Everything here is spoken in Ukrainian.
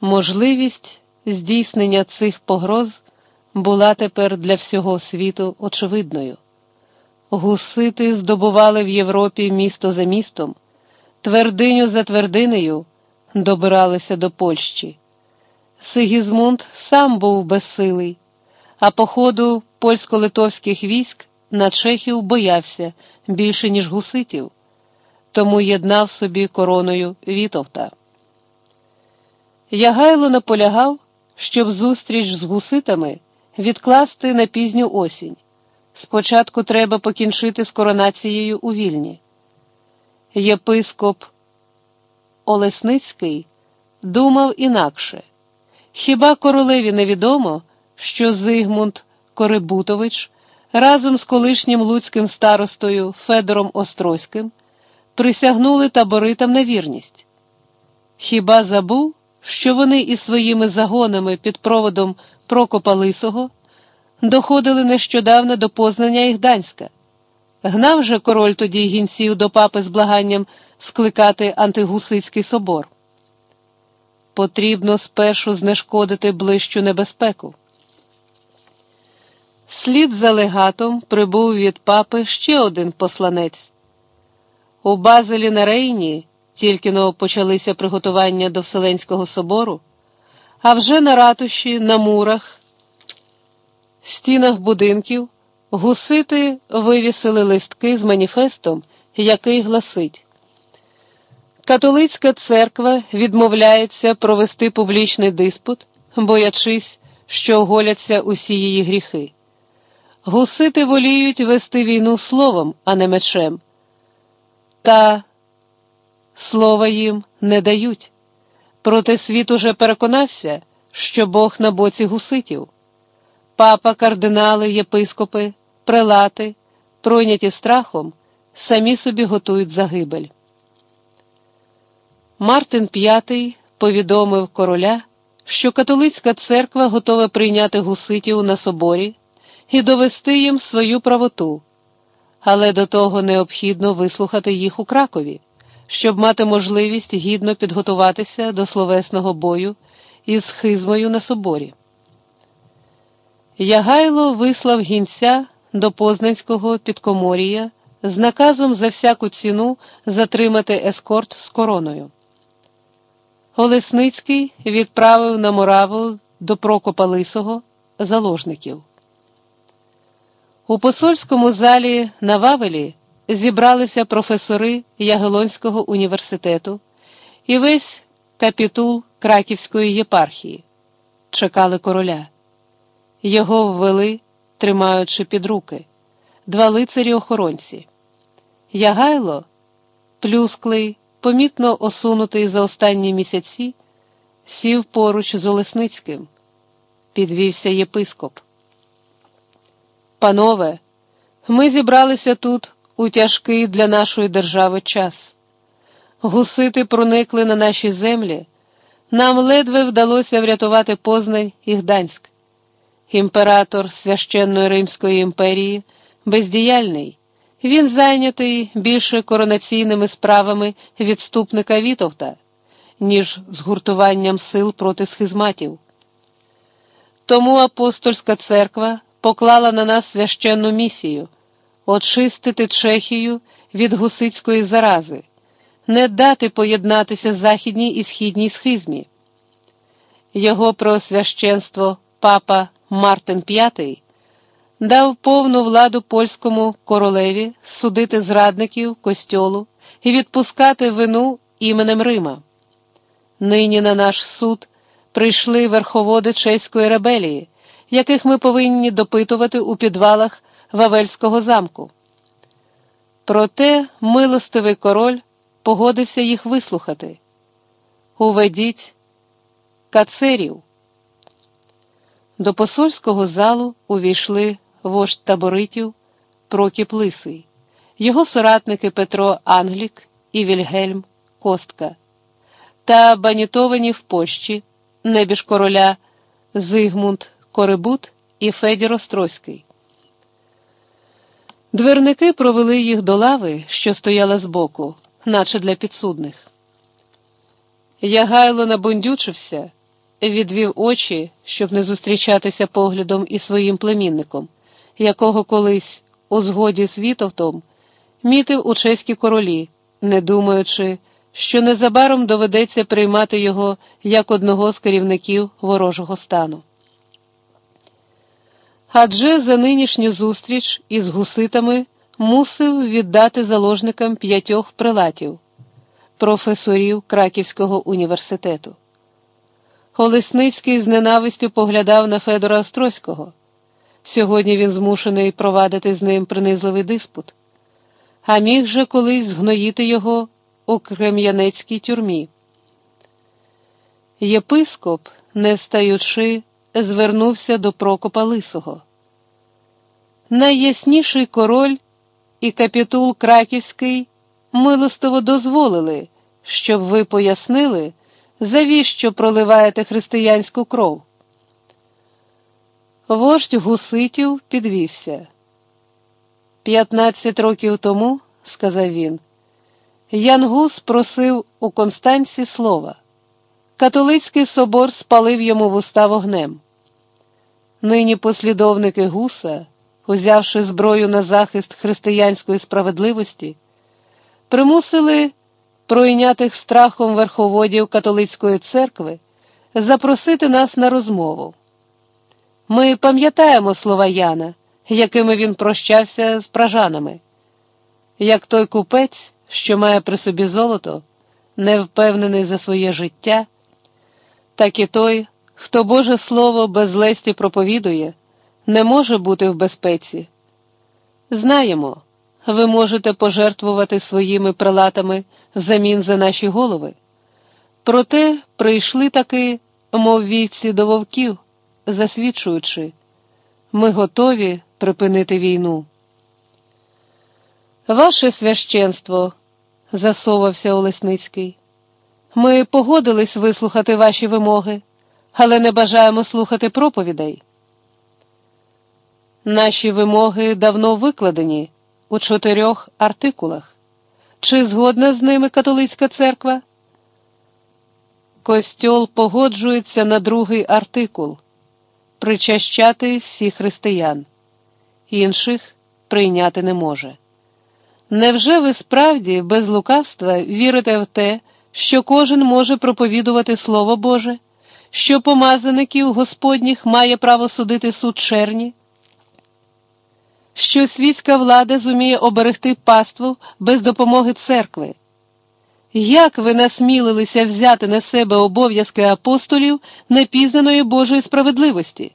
Можливість здійснення цих погроз була тепер для всього світу очевидною. Гусити здобували в Європі місто за містом, твердиню за твердинею добиралися до Польщі. Сигізмунд сам був безсилий, а походу польсько-литовських військ на чехів боявся більше, ніж гуситів, тому єднав собі короною Вітовта. Ягайло наполягав, щоб зустріч з гуситами відкласти на пізню осінь. Спочатку треба покінчити з коронацією у вільні. Єпископ Олесницький думав інакше. Хіба королеві невідомо, що Зигмунд Корибутович разом з колишнім луцьким старостою Федором Острозьким присягнули таборитам на вірність? Хіба забув, що вони із своїми загонами під проводом Прокопа Лисого доходили нещодавно до Познання і Гданська? Гнав же король тоді гінців до папи з благанням скликати антигусицький собор. Потрібно спершу знешкодити ближчу небезпеку. Слід за легатом прибув від папи ще один посланець. У Базелі на Рейні тільки но почалися приготування до Вселенського собору, а вже на ратуші, на мурах, стінах будинків гусити вивісили листки з маніфестом, який гласить. Католицька церква відмовляється провести публічний диспут, боячись, що оголяться усі її гріхи. Гусити воліють вести війну словом, а не мечем. Та слова їм не дають. Проте світ уже переконався, що Бог на боці гуситів. Папа, кардинали, єпископи, прелати, пройняті страхом, самі собі готують загибель. Мартин V повідомив короля, що католицька церква готова прийняти гуситів на соборі і довести їм свою правоту, але до того необхідно вислухати їх у Кракові, щоб мати можливість гідно підготуватися до словесного бою із хизмою на соборі. Ягайло вислав гінця до Познанського підкоморія з наказом за всяку ціну затримати ескорт з короною. Олесницький відправив на Мораву до Прокопа Лисого заложників. У посольському залі на Вавелі зібралися професори Ягелонського університету і весь капітул Краківської єпархії. Чекали короля. Його ввели, тримаючи під руки, два лицарі охоронці. Ягайло, плюсклий, помітно осунутий за останні місяці, сів поруч з Олесницьким. Підвівся єпископ. Панове, ми зібралися тут у тяжкий для нашої держави час. Гусити проникли на наші землі. Нам ледве вдалося врятувати Познань і Гданськ. Імператор священної Римської імперії бездіяльний. Він зайнятий більше коронаційними справами відступника Вітовта, ніж згуртуванням сил проти схизматів. Тому апостольська церква поклала на нас священну місію очистити Чехію від гусицької зарази, не дати поєднатися західній і східній схизмі. Його преосвященство папа Мартин V дав повну владу польському королеві судити зрадників костьолу і відпускати вину іменем Рима. Нині на наш суд прийшли верховоди чеської ребелії, яких ми повинні допитувати у підвалах Вавельського замку. Проте милостивий король погодився їх вислухати. Уведіть кацерів. До посольського залу увійшли вождь таборитів Прокіп Лисий, його соратники Петро Англік і Вільгельм Костка та банітовані в Польщі небіж короля Зигмунд Корибут і Федір Острозький. Дверники провели їх до лави, що стояла збоку, наче для підсудних. Ягайло набундючився, відвів очі, щоб не зустрічатися поглядом із своїм племінником, якого колись, у згоді з Вітовтом, мітив у чеські королі, не думаючи, що незабаром доведеться приймати його як одного з керівників ворожого стану. Адже за нинішню зустріч із гуситами мусив віддати заложникам п'ятьох прилатів, професорів Краківського університету. Олесницький з ненавистю поглядав на Федора Острозького. Сьогодні він змушений провадити з ним принизливий диспут, а міг же колись згноїти його у крем'янецькій тюрмі. Єпископ, не встаючи, звернувся до Прокопа Лисого. Найясніший король і капітул Краківський милостиво дозволили, щоб ви пояснили, завіщо проливаєте християнську кров. Вождь гуситів підвівся. П'ятнадцять років тому, сказав він, Ян Гус просив у Констанці слова. Католицький собор спалив йому вуста вогнем. Нині послідовники гуса, узявши зброю на захист християнської справедливості, примусили пройнятих страхом верховодів католицької церкви запросити нас на розмову. Ми пам'ятаємо слова Яна, якими він прощався з пражанами. Як той купець, що має при собі золото, не впевнений за своє життя, так і той, хто Боже Слово без лесті проповідує, не може бути в безпеці. Знаємо, ви можете пожертвувати своїми прилатами взамін за наші голови. Проте прийшли таки, мов вівці до вовків, засвідчуючи, ми готові припинити війну. Ваше священство, засовався Олесницький, ми погодились вислухати ваші вимоги, але не бажаємо слухати проповідей. Наші вимоги давно викладені у чотирьох артикулах. Чи згодна з ними католицька церква? Костьол погоджується на другий артикул причащати всіх християн, інших прийняти не може. Невже ви справді без лукавства вірите в те, що кожен може проповідувати Слово Боже, що помазаників Господніх має право судити суд черні? Що світська влада зуміє оберегти паству без допомоги церкви? Як ви насмілилися взяти на себе обов'язки апостолів непізнаної Божої справедливості?